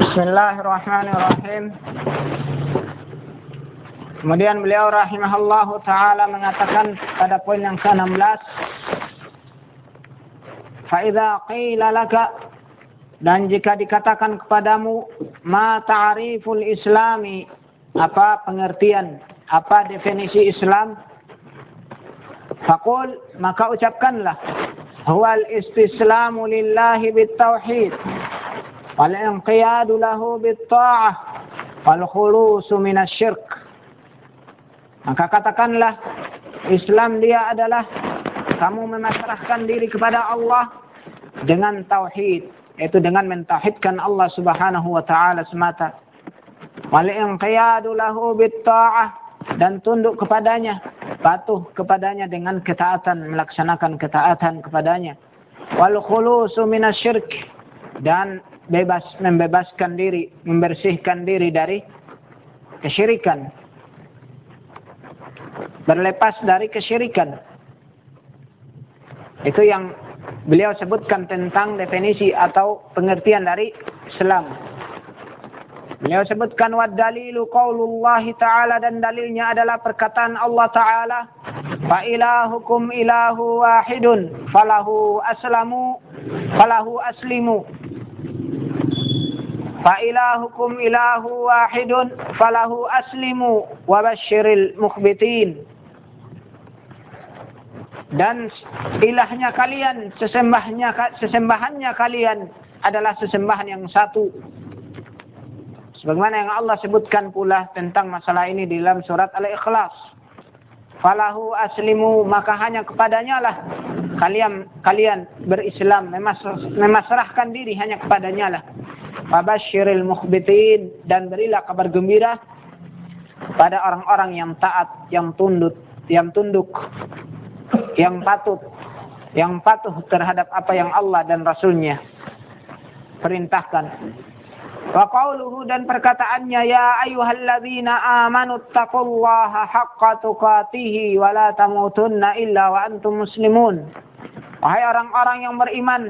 Bismillahirrahmanirrahim. Kemudian beliau rahimahullahu taala mengatakan pada poin yang ke-16 Fa'idha qila laka dan jika dikatakan kepadamu ma ta'riful islami apa pengertian apa definisi Islam faqul maka ucapkanlah huwal istislamu lillahi bitauhid inqiyadu lahu bitta'ah wal khulusu minasyirk maka katakanlah Islam dia adalah kamu memasrahkan diri kepada Allah dengan tauhid, yaitu dengan mentauhidkan Allah Subhanahu wa taala semata. Wal inqiyadu lahu bitta'ah dan tunduk kepadanya, patuh kepadanya dengan ketaatan, melaksanakan ketaatan kepadanya. Wal khulusu minasyirk dan bebas membebaskan diri, membersihkan diri dari kesyirikan berlepas dari kesyirikan. Itu yang beliau sebutkan tentang definisi atau pengertian dari Islam. Beliau sebutkan wa dalilu qaulullah ta'ala dan dalilnya adalah perkataan Allah ta'ala fa ilahukum ilahu wahidun falahu aslamu falahu aslimu ilahu wahidun falahu aslimu wa basyiril mukhbitin dan ilahnya kalian, sesembahnya sesembahannya kalian adalah sesembahan yang satu. Sebagaimana yang Allah sebutkan pula tentang masalah ini di dalam surat Al-Ikhlas. Falahu aslimu maka hanya kepadanya lah kalian kalian berislam memasrahkan diri hanya kepadanya lah. Fabasyiril mukhbitin dan berilah kabar gembira pada orang-orang yang taat, yang tunduk, yang tunduk yang patut yang patuh terhadap apa yang Allah dan Rasulnya perintahkan. Wa qawluhu dan perkataannya ya ayyuhalladzina amanu taqullaha haqqa tuqatihi wa la tamutunna illa wa antum muslimun. Wahai orang-orang yang beriman,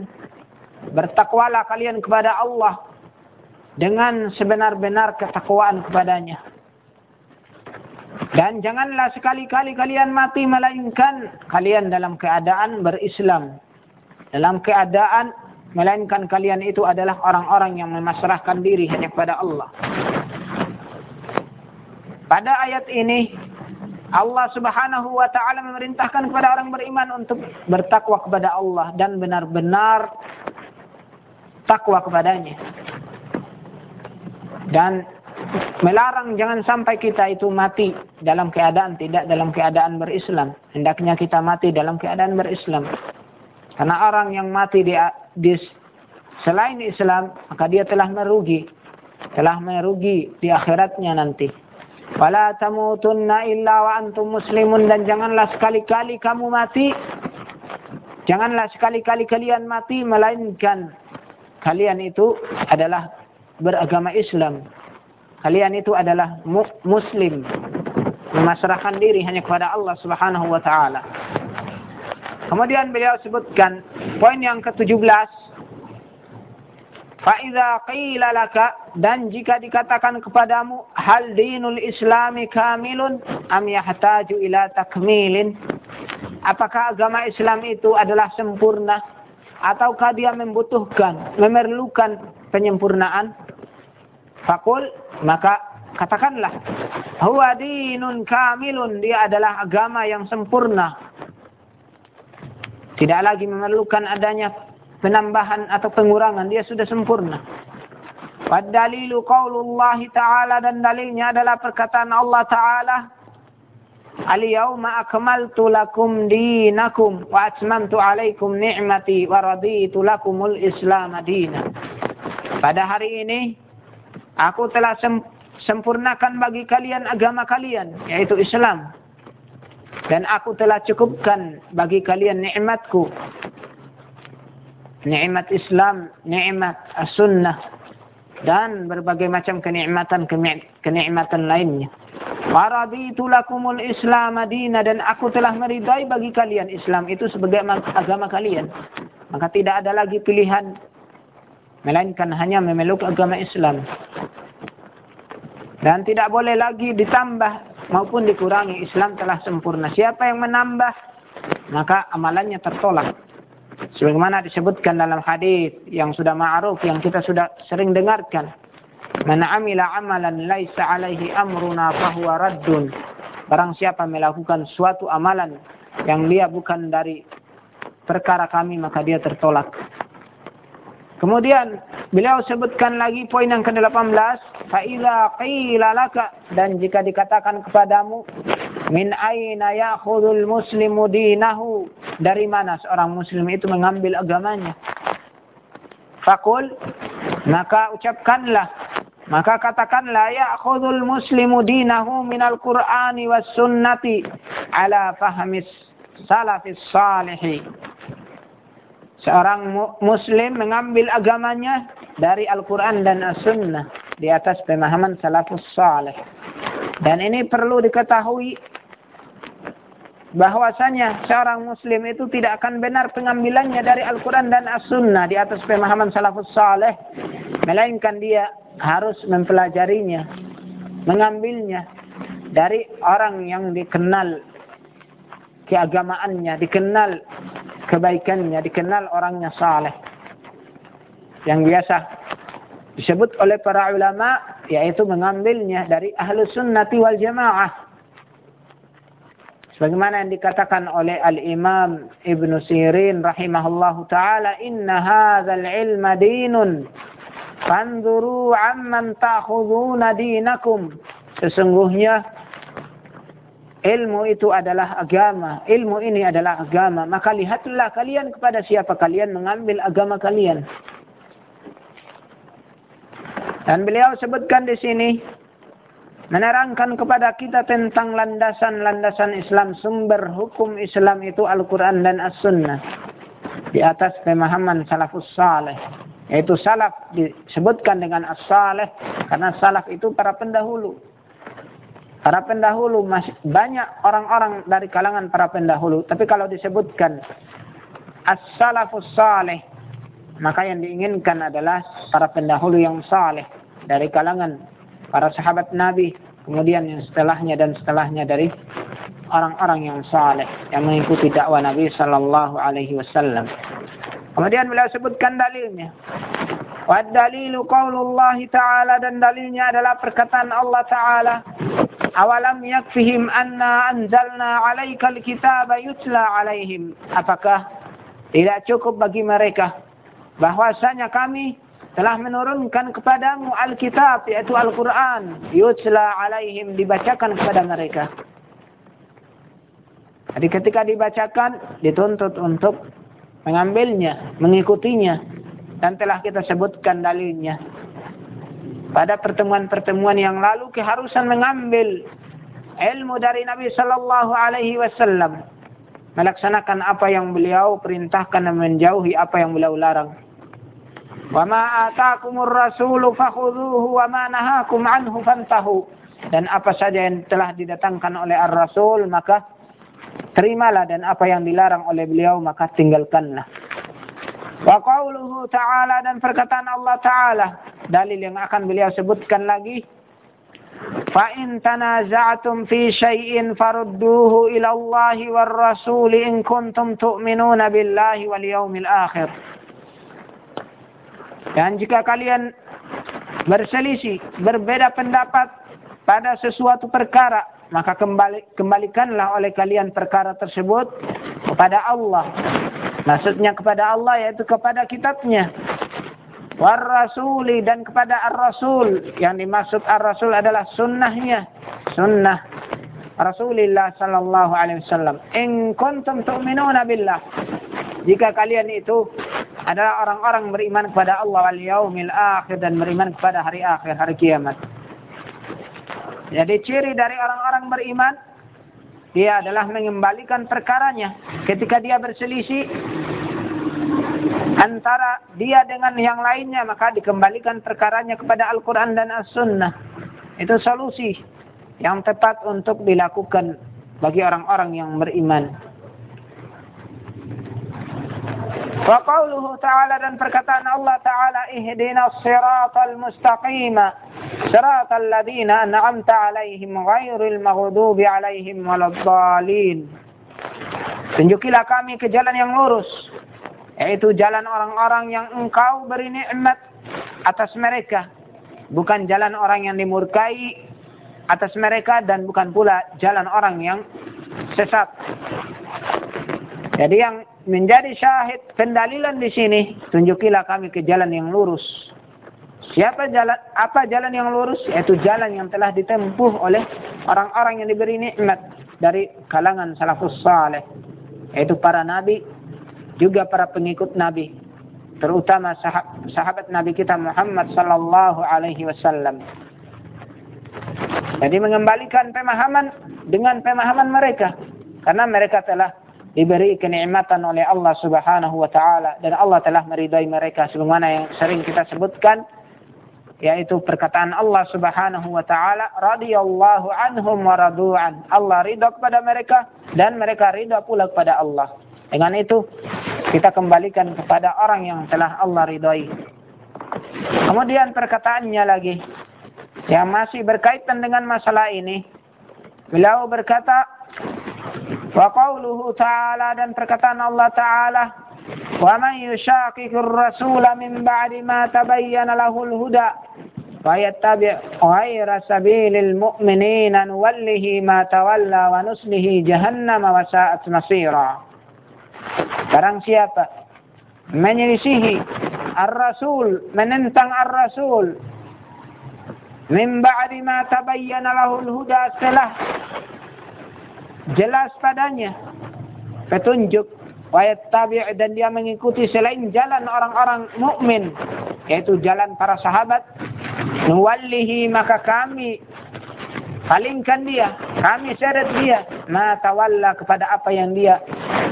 bertakwalah kalian kepada Allah dengan sebenar-benar ketakwaan kepadanya. Dan janganlah sekali-kali kalian mati melainkan kalian dalam keadaan berislam. Dalam keadaan melainkan kalian itu adalah orang-orang yang memasrahkan diri hanya kepada Allah. Pada ayat ini Allah Subhanahu wa taala memerintahkan kepada orang beriman untuk bertakwa kepada Allah dan benar-benar takwa kepadanya. Dan melarang jangan sampai kita itu mati dalam keadaan tidak dalam keadaan berislam. Hendaknya kita mati dalam keadaan berislam. Karena orang yang mati di, di selain Islam, maka dia telah merugi. Telah merugi di akhiratnya nanti. Wala tamutunna illa wa antum muslimun dan janganlah sekali-kali kamu mati. Janganlah sekali-kali kalian mati melainkan kalian itu adalah beragama Islam kalian itu adalah muslim memasrahkan diri hanya kepada Allah Subhanahu wa taala. Kemudian beliau sebutkan poin yang ke-17 Faiza qila laka dan jika dikatakan kepadamu hal dinul islami kamilun am yahtaju ila takmilin? Apakah agama Islam itu adalah sempurna? Ataukah dia membutuhkan memerlukan penyempurnaan? Fakul maka katakanlah huwa dinun kamilun. Dia adalah agama yang sempurna. Tidak lagi memerlukan adanya penambahan atau pengurangan, dia sudah sempurna. Wadalilu qaulullah ta'ala dan dalilnya adalah perkataan Allah ta'ala Al-yawma akmaltu lakum dinakum wa atmamtu alaikum ni'mati wa raditu lakumul islam dina. Pada hari ini Aku telah sempurnakan bagi kalian agama kalian, yaitu Islam. Dan aku telah cukupkan bagi kalian nikmatku. Nikmat Islam, nikmat as-sunnah, dan berbagai macam kenikmatan kenikmatan lainnya. Waraditu lakumul Islam madina dan aku telah meridai bagi kalian Islam itu sebagai agama kalian. Maka tidak ada lagi pilihan melainkan hanya memeluk agama Islam. Dan tidak boleh lagi ditambah maupun dikurangi. Islam telah sempurna. Siapa yang menambah, maka amalannya tertolak. Sebagaimana disebutkan dalam hadis yang sudah ma'ruf, yang kita sudah sering dengarkan. Man amila amalan laisa alaihi amruna fahuwa raddun. Barang siapa melakukan suatu amalan yang dia bukan dari perkara kami, maka dia tertolak. Kemudian beliau sebutkan lagi poin yang ke-18, fa'iza qila laka dan jika dikatakan kepadamu min aina ya'khudhul muslimu dinahu dari mana seorang muslim itu mengambil agamanya? Fakul maka ucapkanlah maka katakanlah ya'khudhul muslimu dinahu minal qur'ani was sunnati ala fahmis salafis salihi seorang muslim mengambil agamanya dari Al-Quran dan As-Sunnah di atas pemahaman salafus salih. Dan ini perlu diketahui bahwasanya seorang muslim itu tidak akan benar pengambilannya dari Al-Quran dan As-Sunnah di atas pemahaman salafus salih. Melainkan dia harus mempelajarinya, mengambilnya dari orang yang dikenal keagamaannya, dikenal kebaikannya, dikenal orangnya saleh. Yang biasa disebut oleh para ulama yaitu mengambilnya dari ahlu sunnati wal jamaah. Sebagaimana yang dikatakan oleh Al-Imam Ibn Sirin rahimahullahu taala, "Inna hadzal ilma dinun. Fanzuru amman ta'khuduna dinakum." Sesungguhnya ilmu itu adalah agama, ilmu ini adalah agama, maka lihatlah kalian kepada siapa kalian mengambil agama kalian. Dan beliau sebutkan di sini menerangkan kepada kita tentang landasan-landasan Islam, sumber hukum Islam itu Al-Quran dan As-Sunnah. Di atas pemahaman salafus saleh. Yaitu salaf disebutkan dengan as-saleh karena salaf itu para pendahulu Para pendahulu masih banyak orang-orang dari kalangan para pendahulu. Tapi kalau disebutkan as-salafus saleh, maka yang diinginkan adalah para pendahulu yang saleh dari kalangan para sahabat Nabi, kemudian yang setelahnya dan setelahnya dari orang-orang yang saleh yang mengikuti dakwah Nabi sallallahu alaihi wasallam. Kemudian beliau sebutkan dalilnya. Wa dalilu qaulullah ta'ala dan dalilnya adalah perkataan Allah Ta'ala Awalam yakfihim anna anzalna alaikal kitaba yutla alaihim. Apakah tidak cukup bagi mereka bahwasanya kami telah menurunkan kepadamu Alkitab yaitu Al-Quran yutla alaihim dibacakan kepada mereka. Jadi ketika dibacakan dituntut untuk mengambilnya, mengikutinya dan telah kita sebutkan dalilnya pada pertemuan-pertemuan yang lalu keharusan mengambil ilmu dari Nabi Sallallahu Alaihi Wasallam melaksanakan apa yang beliau perintahkan dan menjauhi apa yang beliau larang. Wa ma atakumur rasulu fakhudhuhu wa ma nahakum anhu fantahu. Dan apa saja yang telah didatangkan oleh Ar-Rasul maka terimalah dan apa yang dilarang oleh beliau maka tinggalkanlah. Wa qawluhu ta'ala dan perkataan Allah Ta'ala dalil yang akan beliau sebutkan lagi fa in tanaza'tum fi syai'in farudduhu ila Allah war rasul in kuntum tu'minuna billahi wal yawmil akhir dan jika kalian berselisih berbeda pendapat pada sesuatu perkara maka kembali kembalikanlah oleh kalian perkara tersebut kepada Allah. Maksudnya kepada Allah yaitu kepada kitabnya. War rasuli dan kepada ar-rasul. Yang dimaksud ar-rasul adalah sunnahnya. Sunnah Rasulullah sallallahu alaihi wasallam. In kuntum tu'minuna billah. Jika kalian itu adalah orang-orang beriman kepada Allah wal yaumil akhir dan beriman kepada hari akhir hari kiamat jadi ciri dari orang-orang beriman dia adalah mengembalikan perkaranya ketika dia berselisih antara dia dengan yang lainnya maka dikembalikan perkaranya kepada Al-Quran dan As-Sunnah. Itu solusi yang tepat untuk dilakukan bagi orang-orang yang beriman. Wa qawluhu ta'ala dan perkataan Allah ta'ala ihdina siratal mustaqima siratal ladina an'amta alaihim ghairil maghdubi alaihim waladdallin. Tunjukilah kami ke jalan yang lurus yaitu jalan orang-orang yang engkau beri nikmat atas mereka bukan jalan orang yang dimurkai atas mereka dan bukan pula jalan orang yang sesat. Jadi yang menjadi syahid pendalilan di sini, tunjukilah kami ke jalan yang lurus. Siapa jalan apa jalan yang lurus? Yaitu jalan yang telah ditempuh oleh orang-orang yang diberi nikmat dari kalangan salafus saleh, yaitu para nabi, juga para pengikut nabi, terutama sahabat nabi kita Muhammad sallallahu alaihi wasallam. Jadi mengembalikan pemahaman dengan pemahaman mereka karena mereka telah diberi kenikmatan oleh Allah Subhanahu wa taala dan Allah telah meridai mereka sebagaimana yang sering kita sebutkan yaitu perkataan Allah Subhanahu wa taala radhiyallahu anhum wa radu'an. Allah ridha kepada mereka dan mereka ridha pula kepada Allah. Dengan itu kita kembalikan kepada orang yang telah Allah ridhai. Kemudian perkataannya lagi yang masih berkaitan dengan masalah ini. Beliau berkata Wa qawluhu ta'ala dan perkataan Allah ta'ala Wa man yushaqiqir rasula min ba'di ma tabayyana lahul huda fayattabi' ghayra sabilil mu'minina nuwallihi ma tawalla wa nuslihi jahannam wa sa'at masira. Barang siapa menyelisihi ar-rasul menentang ar-rasul min ba'di ma tabayyana lahul huda setelah jelas padanya. Petunjuk. Wayat tabi' dan dia mengikuti selain jalan orang-orang mukmin yaitu jalan para sahabat. Nuwallihi maka kami palingkan dia. Kami seret dia. Ma tawalla kepada apa yang dia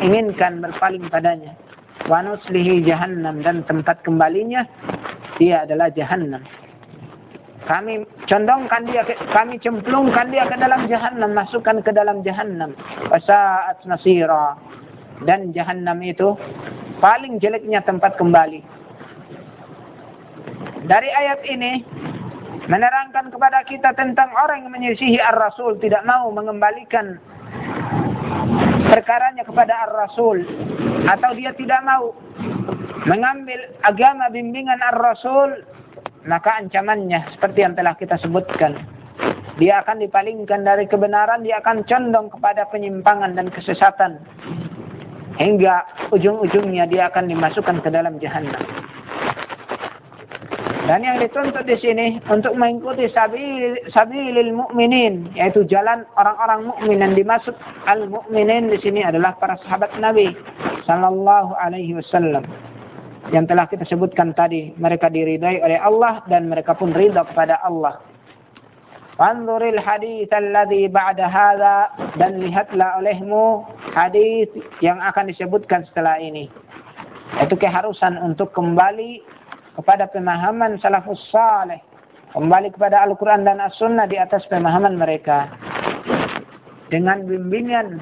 inginkan berpaling padanya. Wa nuslihi jahannam dan tempat kembalinya dia adalah jahannam kami condongkan dia, kami cemplungkan dia ke dalam jahanam, masukkan ke dalam jahanam. Wasaat nasira. Dan jahanam itu paling jeleknya tempat kembali. Dari ayat ini menerangkan kepada kita tentang orang yang menyisihi ar-rasul tidak mau mengembalikan perkaranya kepada ar-rasul atau dia tidak mau mengambil agama bimbingan ar-rasul maka ancamannya seperti yang telah kita sebutkan. Dia akan dipalingkan dari kebenaran, dia akan condong kepada penyimpangan dan kesesatan. Hingga ujung-ujungnya dia akan dimasukkan ke dalam jahanam. Dan yang dituntut di sini untuk mengikuti sabil sabilil mukminin yaitu jalan orang-orang mukmin yang dimaksud al mukminin di sini adalah para sahabat Nabi sallallahu alaihi wasallam yang telah kita sebutkan tadi. Mereka diridai oleh Allah dan mereka pun ridha kepada Allah. Wanzuril hadith alladhi ba'da hadha dan lihatlah olehmu hadis yang akan disebutkan setelah ini. Itu keharusan untuk kembali kepada pemahaman salafus saleh. Kembali kepada Al-Quran dan As-Sunnah di atas pemahaman mereka. Dengan bimbingan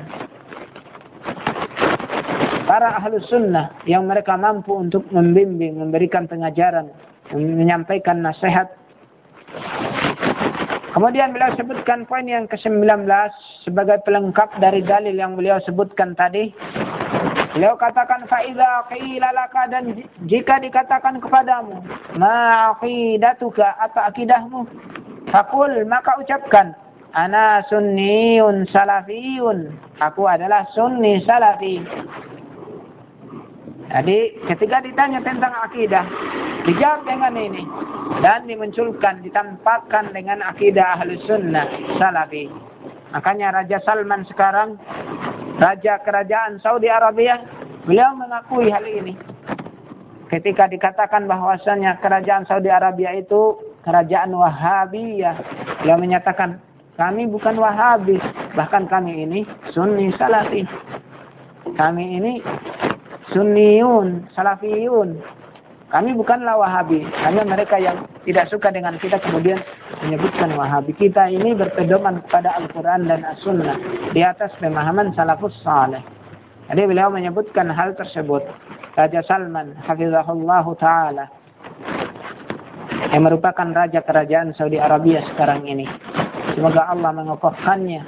para ahlu sunnah yang mereka mampu untuk membimbing, memberikan pengajaran, menyampaikan nasihat. Kemudian beliau sebutkan poin yang ke-19 sebagai pelengkap dari dalil yang beliau sebutkan tadi. Beliau katakan faida qila laka dan jika dikatakan kepadamu ma aqidatuka apa akidahmu fakul maka ucapkan ana sunniyun salafiyun aku adalah sunni salafi jadi ketika ditanya tentang akidah, dijawab dengan ini. Dan dimunculkan, ditampakkan dengan akidah ahli sunnah salafi. Makanya Raja Salman sekarang, Raja Kerajaan Saudi Arabia, beliau mengakui hal ini. Ketika dikatakan bahwasanya kerajaan Saudi Arabia itu kerajaan Wahabiyah, beliau menyatakan kami bukan Wahabi, bahkan kami ini Sunni Salafi. Kami ini Sunniyun, Salafiyun. Kami bukanlah Wahabi, hanya mereka yang tidak suka dengan kita kemudian menyebutkan Wahabi. Kita ini berpedoman kepada Al-Quran dan As-Sunnah di atas pemahaman salafus saleh. Jadi beliau menyebutkan hal tersebut. Raja Salman, hafizahullah ta'ala, yang merupakan raja kerajaan Saudi Arabia sekarang ini. Semoga Allah mengokohkannya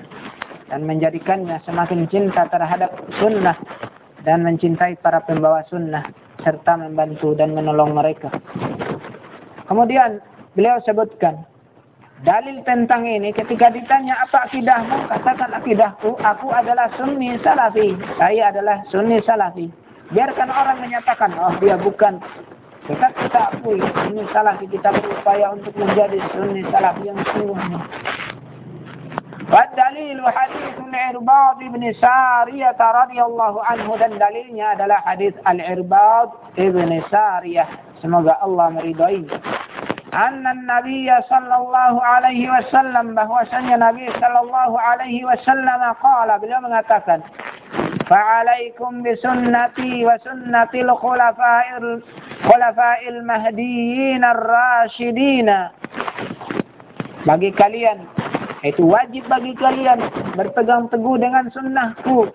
dan menjadikannya semakin cinta terhadap sunnah dan mencintai para pembawa sunnah serta membantu dan menolong mereka. Kemudian beliau sebutkan dalil tentang ini ketika ditanya apa akidahmu katakan akidahku aku adalah sunni salafi. Saya adalah sunni salafi biarkan orang menyatakan oh dia bukan tetap kita akui sunni salafi kita berupaya untuk menjadi sunni salafi yang sungguhnya والدليل حديث العرباض بن سارية رضي الله عنه dan dalilnya adalah hadis Al-Irbad ibn Sariyah semoga Allah meridai anna Nabi sallallahu alaihi wasallam bahwasanya Nabi sallallahu alaihi wasallam qala beliau mengatakan فعليكم بسنتي وسنة الخلفاء الخلفاء المهديين الراشدين bagi kalian itu wajib bagi kalian berpegang teguh dengan sunnahku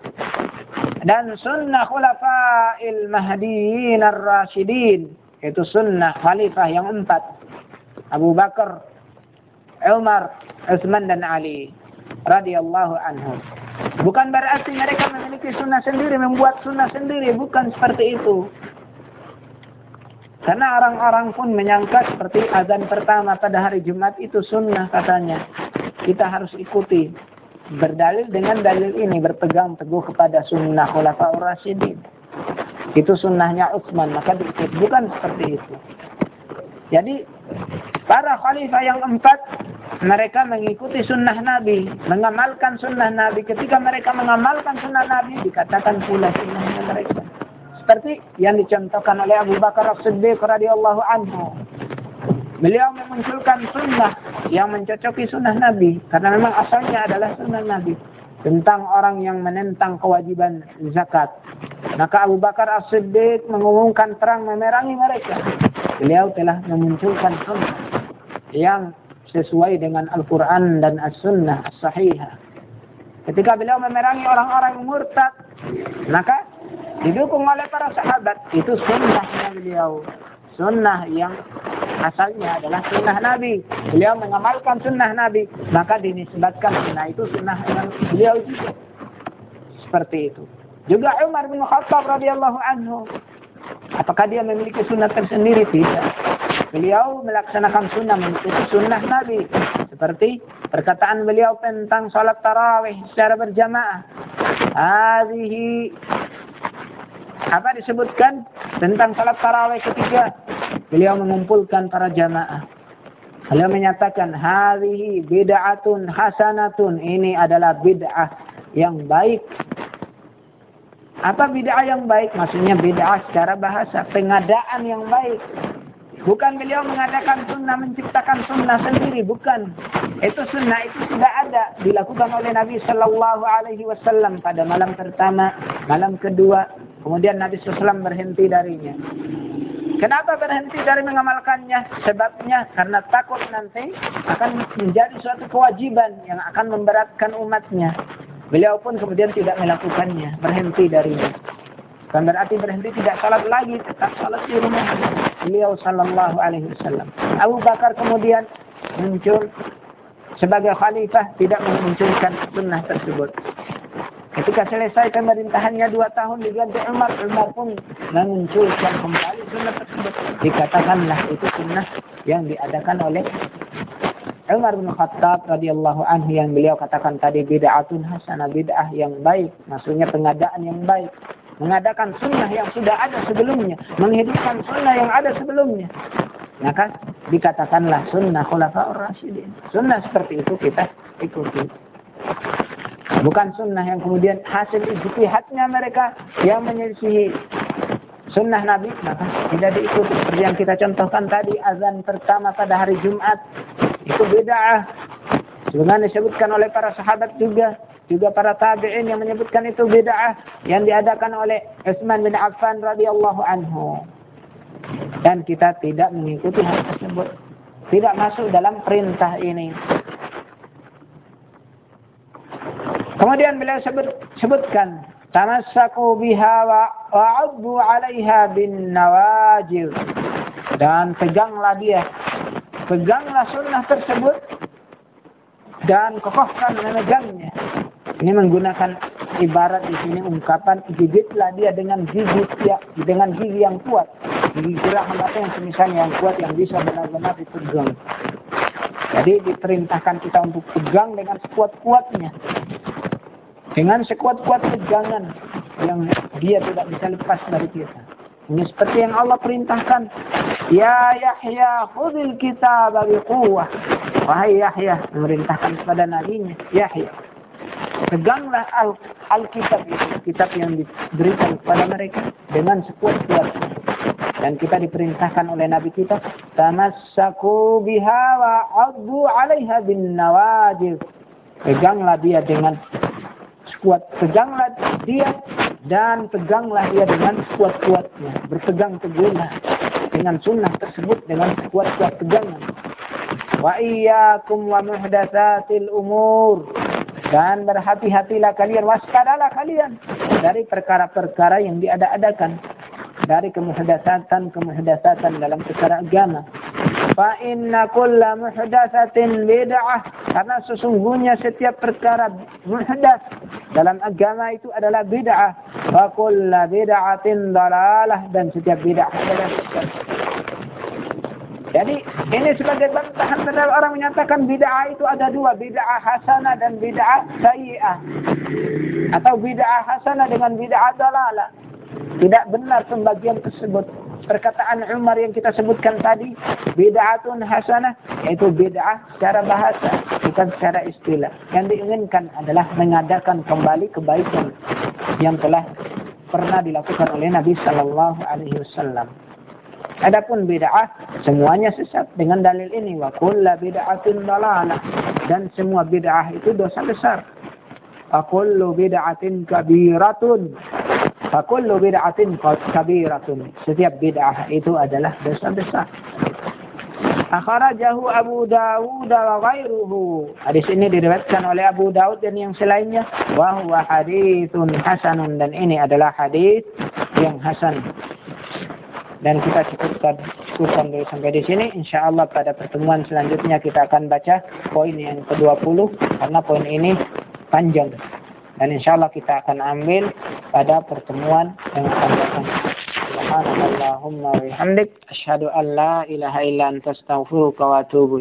dan sunnah khulafa'il mahdiyin ar-rasyidin itu sunnah khalifah yang empat Abu Bakar, Umar, Utsman dan Ali radhiyallahu anhum. Bukan berarti mereka memiliki sunnah sendiri, membuat sunnah sendiri, bukan seperti itu. Karena orang-orang pun menyangka seperti azan pertama pada hari Jumat itu sunnah katanya. Kita harus ikuti. Berdalil dengan dalil ini berpegang teguh kepada sunnah khulafaur rasyidin. Itu sunnahnya Utsman, maka diikut. Bukan seperti itu. Jadi Para khalifah yang empat, mereka mengikuti sunnah Nabi, mengamalkan sunnah Nabi. Ketika mereka mengamalkan sunnah Nabi, dikatakan pula sunnahnya mereka. Seperti yang dicontohkan oleh Abu Bakar As-Siddiq radhiyallahu anhu. Beliau memunculkan sunnah yang mencocoki sunnah Nabi. Karena memang asalnya adalah sunnah Nabi. Tentang orang yang menentang kewajiban zakat. Maka Abu Bakar As-Siddiq mengumumkan terang memerangi mereka. Beliau telah memunculkan sunnah yang sesuai dengan Al-Quran dan As-Sunnah As-Sahihah. Ketika beliau memerangi orang-orang murtad, maka didukung oleh para sahabat. Itu sunnahnya beliau. Sunnah yang asalnya adalah sunnah Nabi. Beliau mengamalkan sunnah Nabi. Maka dinisbatkan sunnah itu sunnah yang beliau juga. Seperti itu. Juga Umar bin Khattab radhiyallahu anhu. Apakah dia memiliki sunnah tersendiri? Tidak. Beliau melaksanakan sunnah, mengikuti sunnah Nabi. Seperti perkataan beliau tentang salat tarawih secara berjamaah. Hadhihi apa disebutkan tentang salat tarawih ketiga? Beliau mengumpulkan para jamaah. Beliau menyatakan hadhihi bid'atun hasanatun. Ini adalah bid'ah yang baik. Apa bid'ah yang baik? Maksudnya bid'ah secara bahasa, pengadaan yang baik. Bukan beliau mengadakan sunnah, menciptakan sunnah sendiri, bukan. Itu sunnah itu sudah ada dilakukan oleh Nabi Shallallahu Alaihi Wasallam pada malam pertama, malam kedua, kemudian Nabi SAW berhenti darinya. Kenapa berhenti dari mengamalkannya? Sebabnya karena takut nanti akan menjadi suatu kewajiban yang akan memberatkan umatnya. Beliau pun kemudian tidak melakukannya, berhenti darinya. Bukan berarti berhenti tidak salat lagi, tetap salat di rumah beliau sallallahu alaihi wasallam. Abu Bakar kemudian muncul sebagai khalifah tidak memunculkan sunnah tersebut. Ketika selesai pemerintahannya dua tahun diganti Umar, Umar pun memunculkan kembali sunnah tersebut. Dikatakanlah itu sunnah yang diadakan oleh Umar bin Khattab radhiyallahu anhu yang beliau katakan tadi bid'atun hasanah bid'ah yang baik, maksudnya pengadaan yang baik mengadakan sunnah yang sudah ada sebelumnya, menghidupkan sunnah yang ada sebelumnya. Maka dikatakanlah sunnah khulafaur rasyidin. Sunnah seperti itu kita ikuti. Bukan sunnah yang kemudian hasil ijtihadnya mereka yang menyelisihi sunnah Nabi, maka tidak diikuti. Seperti yang kita contohkan tadi, azan pertama pada hari Jumat, itu beda. Sebenarnya disebutkan oleh para sahabat juga juga para tabi'in yang menyebutkan itu bid'ah yang diadakan oleh Utsman bin Affan radhiyallahu anhu. Dan kita tidak mengikuti hal tersebut. Tidak masuk dalam perintah ini. Kemudian beliau sebut, sebutkan tamassaku biha wa wa'addu 'alaiha bin nawajir. Dan peganglah dia. Peganglah sunnah tersebut dan kokohkan memegangnya. Ini menggunakan ibarat di sini ungkapan gigitlah dia dengan gigi ya, dengan gigi yang kuat. Gigi geraham apa yang semisal yang kuat yang bisa benar-benar dipegang. Jadi diperintahkan kita untuk pegang dengan sekuat-kuatnya dengan sekuat-kuat pegangan yang dia tidak bisa lepas dari kita. Ini seperti yang Allah perintahkan. Ya Yahya, khudil kita bagi kuah. Wahai Yahya, memerintahkan kepada nabinya, Yahya. Peganglah al Alkitab itu, kitab yang diberikan kepada mereka dengan sekuat-kuatnya. Dan kita diperintahkan oleh Nabi kita, tamassaku biha wa addu 'alaiha bin nawajib. Peganglah dia dengan kuat. Peganglah dia dan peganglah dia dengan kuat-kuatnya. Berpegang teguhlah dengan sunnah tersebut dengan kuat-kuat pegangan. Wa iyyakum wa muhdatsatil umur. Dan berhati-hatilah kalian, waspadalah kalian dari perkara-perkara yang diada-adakan. Dari kemuhdasatan-kemuhdasatan dalam perkara agama. Fa inna kulla muhdatsatin bid'ah karena sesungguhnya setiap perkara muhdas dalam agama itu adalah bid'ah. Wa kullu bid'atin dalalah dan setiap bid'ah adalah. Jadi ini sebagai bantahan terhadap orang menyatakan bid'ah itu ada dua, bid'ah hasanah dan bid'ah sayyi'ah. Atau bid'ah hasanah dengan bid'ah dalalah. Tidak benar pembagian tersebut perkataan Umar yang kita sebutkan tadi bid'atun hasanah yaitu bid'ah secara bahasa bukan secara istilah yang diinginkan adalah mengadakan kembali kebaikan yang telah pernah dilakukan oleh Nabi Shallallahu Alaihi Wasallam. Adapun bid'ah semuanya sesat dengan dalil ini wa kulla bid'atin dalalah dan semua bid'ah itu dosa besar. Wa kullu bid'atin kabiratun Fakullu bid'atin kabiratun. Setiap bid'ah itu adalah dosa besar. Akharajahu Abu Dawud wa ghairuhu. Hadis ini diriwayatkan oleh Abu Dawud dan yang selainnya. Wa huwa hadithun hasanun. Dan ini adalah hadis yang hasan. Dan kita cukupkan, cukupkan dulu sampai di sini. Insya Allah pada pertemuan selanjutnya kita akan baca poin yang ke-20. Karena poin ini panjang. Dan insya Allah kita akan ambil pada pertemuan yang akan datang. Subhanallahumma wa bihamdik asyhadu an la ilaha illa anta astaghfiruka wa atubu